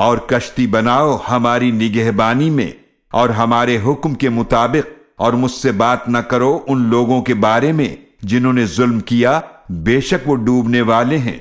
اور کشتی بناؤ ہماری نگہبانی میں اور ہمارے حکم کے مطابق اور مجھ سے بات نہ کرو ان لوگوں کے بارے میں جنہوں نے ظلم کیا، بے شک وہ ڈوبنے والے ہیں۔